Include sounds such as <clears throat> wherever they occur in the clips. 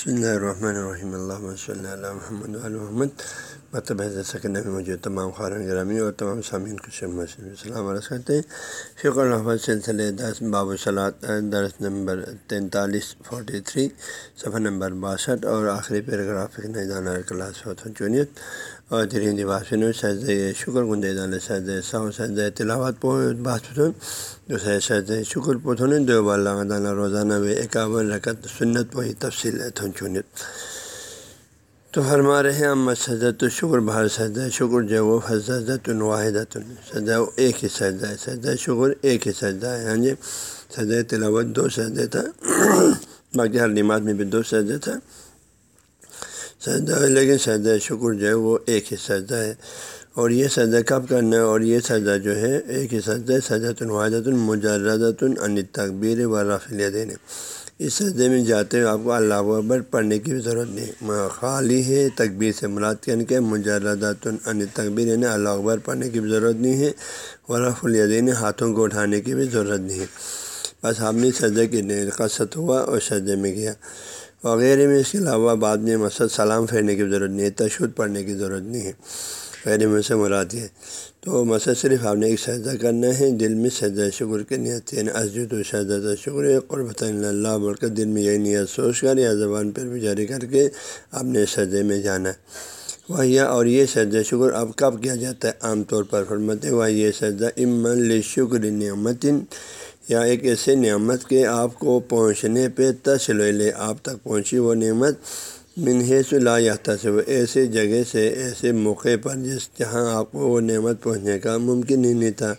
بسم اللہ الرحمن الرحیم اللہ صلی اللہ محمد محمد مطلب سکن میں مجھے تمام خارن گرامی اور تمام سامعین کو السلام علیہ کرتے ہیں شکر الحمد سلسلے دس باب الصلاط درس نمبر تینتالیس فورٹی تھری صفحہ نمبر باسٹھ اور آخری پیراگراف نیدانہ کلاس چونیت اور درین باسن سجد شکر گندان سجد سو سجد تلاوت باسن جو سجد شکر پوتھن دو بالا روزانہ میں اکاون رکت سنت پوئی تفصیل تھن چونت تو فرما رہے ہیں امت سجد شکر بہر سجدہ، شکر جو وہ حضرت واحد سجدہ ایک ہی سجدہ ہے۔ سجدہ شکر ایک ہی سجدہ ہے ہاں جی؟ سجدہ تلاوت دو سجدے تھا۔ <clears throat> باقی ہر نماز میں بھی دو سجدے تھا۔ سجدہ، لیکن سجدہ شکر جو ہے وہ ایک ہی سجدہ ہے۔ اور یہ سجدہ کب کرنا ہے؟ اور یہ سجدہ جو ہے ایک ہی سجدہ سجد الواحد المجرد ان تقبیر و رفیع دین اس سجدے میں جاتے ہوئے آپ کو اللہ اکبر پڑھنے کی بھی ضرورت نہیں۔ خالی ہے تقبیر سے مراد یعنی کہ مجردات ان تقبیر یعنی اللہ اکبر پڑھنے کی بھی ضرورت نہیں ہے ورف الدین ہاتھوں کو اٹھانے کی بھی ضرورت نہیں ہے۔ بس آپ نے سجدے کی قصت ہوا اور سجدے میں گیا وغیرہ میں اس کے علاوہ بعد میں مسد سلام پھیرنے کی ضرورت نہیں ہے تشدد پڑھنے کی ضرورت نہیں ہے۔ غیر میں سے مراد ہے۔ تو مسد صرف آپ نے ایک سجدہ کرنا ہے، دل میں سجدہ شکر کے نیت یعنی اسجد و شہزہ شکر قربۃ اللہ بول کر دل میں یہی نیت سوچ کر یا زبان پر بھی جاری کر کے آپ نے سجدے میں جانا۔ ہے وہ یہ اور یہ سجدہ شکر اب کب کیا جاتا ہے؟ عام طور پر فرمت وہ یہ سجدہ امن شکر نعمت، یا ایک ایسے نعمت کے آپ کو پہنچنے پہ تسلے آپ تک پہنچی وہ نعمت۔ منحص لا سے وہ ایسے جگہ سے ایسے موقع پر جس جہاں آپ کو وہ نعمت پہنچنے کا ممکن ہی نہیں تھا۔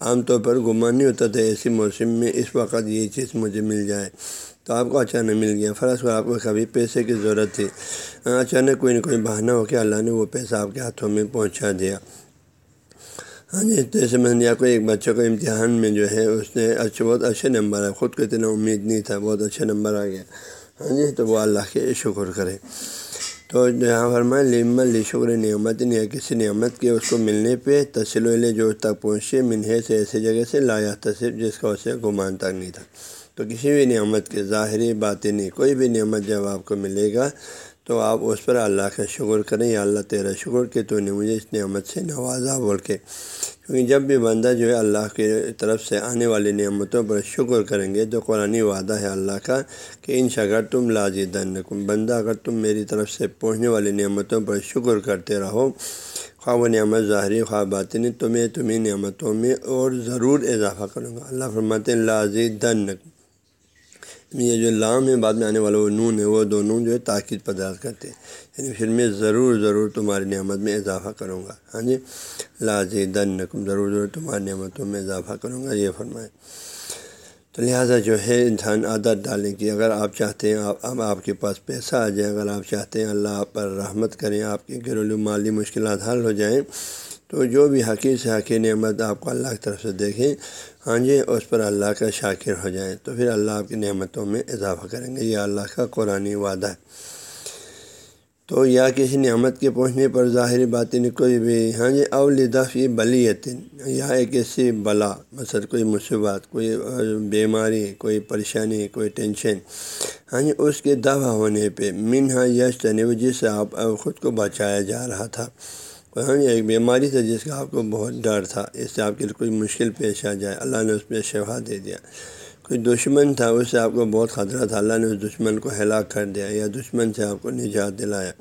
عام طور پر گمان نہیں ہوتا تھا ایسی موسم میں اس وقت یہ چیز مجھے مل جائے۔ تو آپ کو اچانک مل گیا۔ فرض کر آپ کو کبھی پیسے کی ضرورت تھی۔ اچانک کوئی نہ کوئی بہانہ ہو کے اللہ نے وہ پیسہ آپ کے ہاتھوں میں پہنچا دیا۔ ہاں جی جیسے میں نے کوئی ایک بچے کو امتحان میں جو ہے، اس نے اچھے بہت اچھے نمبر ہے خود کو اتنا امید نہیں تھا، بہت اچھے نمبر آ گیا۔ ہاں جی تو وہ اللہ کے شکر کرے۔ تو جہاں فرمائے لم شکر نعمت یا کسی نعمت کے اس کو ملنے پہ تسل جو تک پہنچے، منہے سے ایسی جگہ سے لایا تصف جس کا اسے گمان تک نہیں تھا۔ تو کسی بھی نعمت کے ظاہری باتیں نہیں کوئی بھی نعمت جب آپ کو ملے گا تو آپ اس پر اللہ کا شکر کریں، یا اللہ تیرا شکر کہ تو نے مجھے اس نعمت سے نوازا بول کے کیونکہ جب بھی بندہ جو ہے اللہ کی طرف سے آنے والی نعمتوں پر شکر کریں گے، تو قرآن وعدہ ہے اللہ کا کہ ان شگر تم لازی دن بندہ اگر تم میری طرف سے پہنچنے والی نعمتوں پر شکر کرتے رہو، خواہ و نعمت ظاہری، خواہ باطنی تمہیں تمہیں نعمتوں میں اور ضرور اضافہ کروں گا۔ اللہ فرماتے لازی دن یہ جو لام ہے، بعد میں آنے والا وہ نون ہے، وہ دونوں جو ہے تاکید پدارت کرتے ہیں۔ یعنی پھر میں ضرور ضرور تمہاری نعمت میں اضافہ کروں گا۔ ہاں جی؟ لازی دن ضرور ضرور تمہاری نعمتوں میں اضافہ کروں گا، یہ فرمائے۔ تو لہٰذا جو ہے، انسان عادت ڈالیں کہ اگر آپ چاہتے ہیں اب آپ کے پاس پیسہ آ جائے، اگر آپ چاہتے ہیں اللہ آپ پر رحمت کریں، آپ کے گھریلو مالی مشکلات حل ہو جائیں تو جو بھی حقیق سے حقیق نعمت آپ کو اللہ کی طرف سے دیکھیں ہاں جی اس پر اللہ کا شاکر ہو جائیں، تو پھر اللہ آپ کی نعمتوں میں اضافہ کریں گے۔ یہ اللہ کا قرآن وعدہ ہے۔ تو یا کسی نعمت کے پہنچنے پر ظاہری بات نہیں کوئی بھی ہاں جی اولدفی بلیت یا ایک ایسی بلا، مثلا کوئی مصیبت، کوئی بیماری، کوئی پریشانی، کوئی ٹینشن ہاں جی اس کے دفع ہونے پہ، منہا یش تنوع جس سے آپ خود کو بچایا جا رہا تھا۔ ہاں ایک بیماری تھا جس کا آپ کو بہت ڈر تھا، اس سے آپ کے لیے کوئی مشکل پیش آ جائے۔ اللہ نے اس پہ شفا دے دیا۔ کوئی دشمن تھا، اس سے آپ کو بہت خطرہ تھا۔ اللہ نے اس دشمن کو ہلاک کر دیا یا دشمن سے آپ کو نجات دلایا۔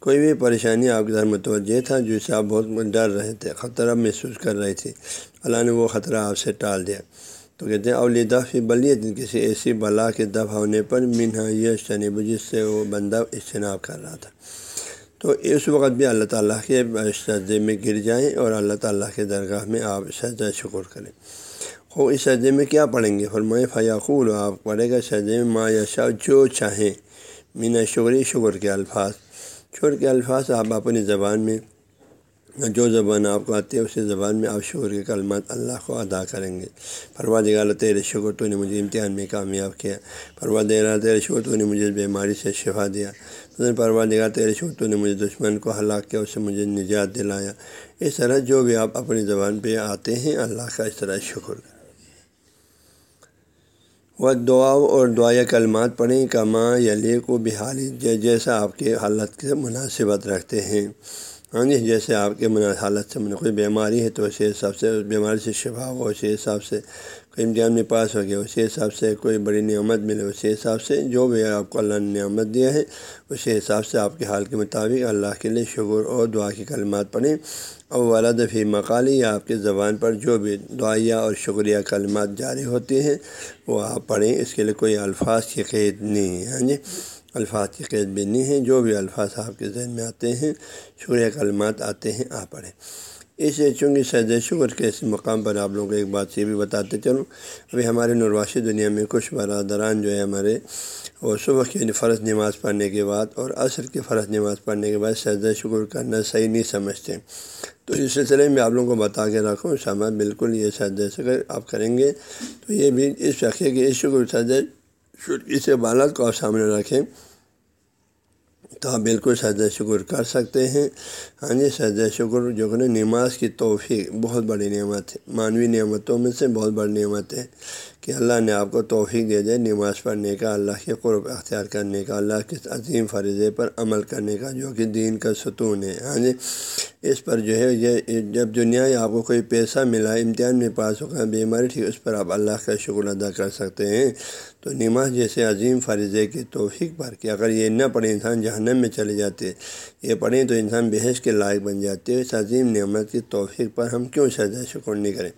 کوئی بھی پریشانی آپ کے در متوجہ تھا جس سے آپ بہت ڈر رہے تھے، خطرہ محسوس کر رہی تھی۔ اللہ نے وہ خطرہ آپ سے ٹال دیا۔ تو کہتے ہیں اولیدا فی بلیت یعنی کسی ایسی بلا کے دفع ہونے پر، منہا یہ شنیب جس سے وہ بندہ اجتناب کر رہا تھا۔ تو اس وقت بھی اللہ تعالیٰ کے سجدے میں گر جائیں اور اللہ تعالیٰ کے درگاہ میں آپ سجدہ شکر کریں۔ ہو اس سجدے میں کیا پڑھیں گے؟ فرمائے فیاقول، آپ پڑھے گا سجدے میں، ما یشا جو چاہیں۔ مینا شکری شکر کے الفاظ۔ شکر کے الفاظ آپ اپنی زبان میں جو زبان آپ کو آتی ہے، اسی زبان میں آپ شکر کے کلمات اللہ کو ادا کریں گے۔ پروا دگال تیرے شکر تو نے مجھے امتحان میں کامیاب کیا۔ پروا دگا تیرے شکر تو نے مجھے بیماری سے شفا دیا۔ پروا دگا تیرے شکر تو نے مجھے دشمن کو ہلاک کیا اس سے مجھے نجات دلایا۔ اس طرح جو بھی آپ اپنی زبان پہ آتے ہیں، اللہ کا اس طرح شکر۔ وہ دعا اور دعا کلمات پڑھیں، کما یلی کو بحالی، جیسا آپ کے حالت سے مناسبت رکھتے ہیں۔ ہاں جی جیسے آپ کے حالت سے کوئی بیماری ہے تو اسی حساب سے اس بیماری سے شفا ہو، اسی حساب سے کوئی امتحان میں پاس ہو گیا، اسی حساب سے کوئی بڑی نعمت ملے، اسی حساب سے جو بھی آپ کو اللہ نے نعمت دیا ہے، اسی حساب سے آپ کے حال کے مطابق اللہ کے لیے شکر اور دعا کی کلمات پڑھیں۔ اور والد فی مقالی یا آپ کی زبان پر جو بھی دعائیہ اور شکریہ کلمات جاری ہوتی ہیں، وہ آپ پڑھیں، اس کے لیے کوئی الفاظ کی قید نہیں ہے ہاں جی الفاظ کی قید بھی نہیں ہے جو بھی الفاظ آپ کے ذہن میں آتے ہیں، شکریہ کلمات آتے ہیں آپ پڑھیں۔ اس لیے چونکہ سید شکر کے اس مقام پر آپ لوگوں کو ایک بات یہ بھی بتاتے چلوں، ابھی ہمارے نرواشی دنیا میں کچھ برادران جو ہے ہمارے، وہ صبح کی فرض نماز پڑھنے کے بعد اور عصر کی فرض نماز پڑھنے کے بعد سید شکر کرنا صحیح نہیں سمجھتے۔ تو اس سلسلے میں آپ لوگوں کو بتا کے رکھوں سامان بالکل یہ سید شکر آپ کریں گے۔ تو یہ بھی اس رکھے کہ اس شکر سید شرکی سے بالت کو آپ سامنے رکھیں تو آپ بالکل سجدہ شکر کر سکتے ہیں۔ ہاں جی سجدہ شکر جو کہ نماز کی توفیق بہت بڑی نعمت ہے مانوی نعمتوں میں سے بہت بڑی نعمت ہے۔ کہ اللہ نے آپ کو توفیق دے دے نماز پڑھنے کا، اللہ کے قرب اختیار کرنے کا، اللہ کے عظیم فرضے پر عمل کرنے کا، جو کہ دین کا ستون ہے۔ ہاں جی اس پر جو ہے، یہ جب دنیا آپ کو کوئی پیسہ ملا، امتحان میں پاس ہوگا بیماری ٹھیک اس پر آپ اللہ کا شکر ادا کر سکتے ہیں۔ تو نماز جیسے عظیم فرضے کی توفیق پر کہ اگر یہ نہ پڑھے، انسان جہنم میں چلے جاتے۔ یہ پڑھیں تو انسان بحث کے لائق بن جاتے۔ اس عظیم نعمت کی توفیق پر ہم کیوں سجا شکر نہیں کریں؟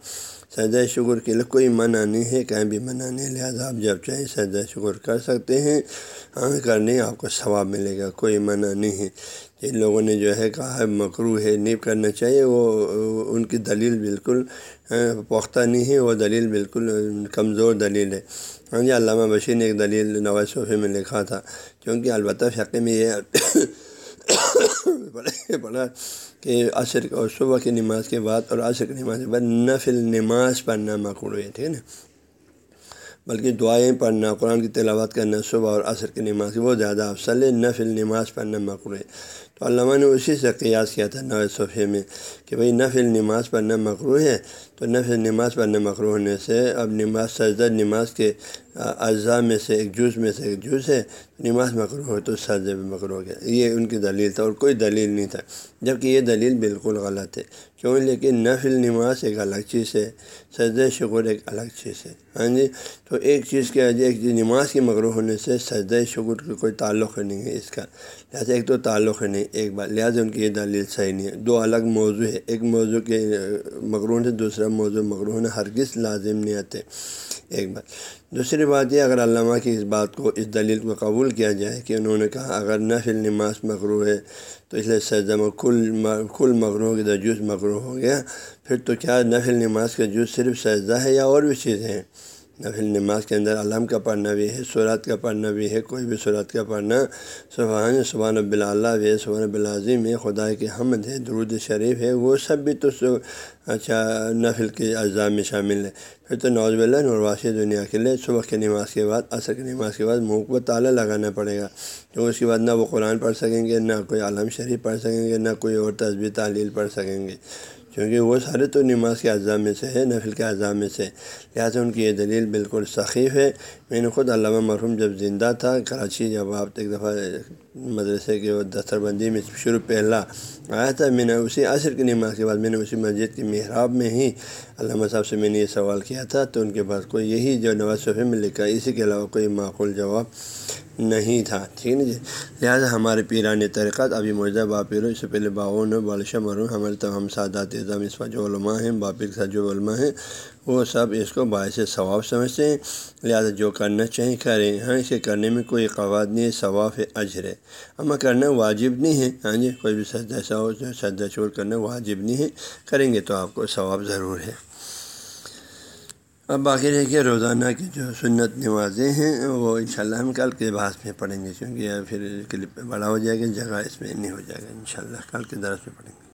سجا شکر کے لیے کوئی منع نہیں ہے، کہیں بھی منع نہیں، لہٰذا آپ جب چاہیں سجا شکر کر سکتے ہیں۔ ہاں کرنے آپ کو ثواب ملے گا، کوئی منع نہیں ہے۔ جن لوگوں نے جو ہے کہا ہے مکرو ہے، نہیں کرنا چاہیے، وہ، ان کی دلیل بالکل پختہ نہیں ہے، وہ دلیل بالکل کمزور دلیل ہے۔ ہاں جی علامہ بشیر نے ایک دلیل نواز صوفے میں لکھا تھا، کیونکہ البتہ فقے میں یہ <coughs> پڑھا کہ عصر اور صبح کی نماز کے بعد اور عصر کی نماز کے بعد نفل نماز پڑھنا مکرو ہے، ٹھیک ہے نا؟ بلکہ دعائیں پڑھنا، قرآن کی تلاوت کرنا، صبح اور عصر کی نماز وہ زیادہ افسل ہے، نفل نماز پڑھنا مکرو ہے۔ تو علامہ نے اسی سے قیاس کیا تھا نو صفحے میں کہ بھئی نفل نماز پڑھنا مکرو ہے۔ تو نفل نماز پڑھنا مکرو ہونے سے اب نماز سجدہ نماز کے اجزاء میں سے ایک جوس میں سے ایک جوس ہے، نماز مکرو ہو تو سجدہ بھی مکرو ہو گیا۔ یہ ان کی دلیل تھا اور کوئی دلیل نہیں تھا، جبکہ یہ دلیل بالکل غلط ہے۔ کیوں؟ لیکن نفل نماز ایک الگ چیز ہے سجدہ شکر ایک الگ چیز ہے۔ ہاں جی؟ تو ایک چیز کے جی؟ ایک نماز کی مغرو ہونے سے سجدہ شکر کا کوئی تعلق نہیں ہے اس کا۔ لہٰذا ایک تو تعلق ہے نہیں، ایک بات، لہٰذا ان کی یہ دلیل صحیح نہیں ہے۔ دو الگ موضوع ہے، ایک موضوع کے مغرون سے دوسرا موضوع مغرون ہرگز لازم نہیں آتے۔ ایک بات دوسری بات یہ، اگر علامہ کی اس بات کو اس دلیل کو قبول کیا جائے کہ انہوں نے کہا اگر نفل نماز مغرو ہے تو اس لیے سجدہ میں کل کل مغرو کے جوس مغرو ہو گیا، پھر تو کیا نفل نماز کا جوس صرف سجدہ ہے یا اور بھی چیزیں ہیں؟ نفل نماز کے اندر علام کا پڑھنا بھی ہے سورات کا پڑھنا بھی ہے، کوئی بھی سورات کا پڑھنا، سبحان سبحان رب اللہ ہے، سبحان رب العظیم ہے، خدا کے حمد ہے، درود شریف ہے، وہ سب بھی تو اچھا نفل کے اجزاء میں شامل ہے پھر تو نوز اللہ نورواسی دنیا کے لیے صبح کی نماز کے بعد، عصر کی نماز کے بعد منہ کو تالا لگانا پڑے گا۔ تو اس کے بعد نہ وہ قرآن پڑھ سکیں گے، نہ کوئی عالم شریف پڑھ سکیں گے، نہ کوئی اور تصویر تعلیل پڑھ سکیں گے۔ کیونکہ وہ سارے تو نماز کے اعضاء میں سے ہے نفل کے اعضاء میں سے۔ لہٰذا ان کی یہ دلیل بالکل سخیف ہے۔ میں نے خود علامہ مرحوم جب زندہ تھا، کراچی جب آپ ایک دفعہ مدرسے کے دستر بندی میں شروع پہلا آیا تھا، میں نے اسی عصر کی نماز کے بعد میں نے اسی مسجد کی محراب میں ہی علامہ صاحب سے میں نے یہ سوال کیا تھا، تو ان کے پاس کوئی یہی جو نواز صفحے میں لکھا، اسی کے علاوہ کوئی معقول جواب نہیں تھا، ٹھیک ہے جی؟ لہٰذا ہمارے پیران طریقات ابھی موجودہ باپیروں اس سے پہلے باون بالشہ مرحوم ہمارے تمام سادات اعظم، اس جو علماء ہیں باپر کے ساتھ جو علماء ہیں وہ سب اس کو باعث ثواب سمجھتے ہیں۔ لہٰذا جو کرنا چاہیں کریں ہاں اسے کرنے میں کوئی قواد نہیں ہے ثواف ہے اجر ہے۔ اما کرنا واجب نہیں ہے ہاں جی کوئی بھی سجدہ ایسا ہو سجدہ چور کرنا واجب نہیں ہے، کریں گے تو آپ کو ثواب ضرور ہے۔ اب باقی رہ کے روزانہ کی جو سنت نوازیں ہیں، وہ انشاءاللہ ہم کل کے بعد میں پڑھیں گے، کیونکہ پھر کلپ بڑا ہو جائے گا، جگہ اس میں نہیں ہو جائے گا، انشاءاللہ کل کے درس میں پڑھیں گے۔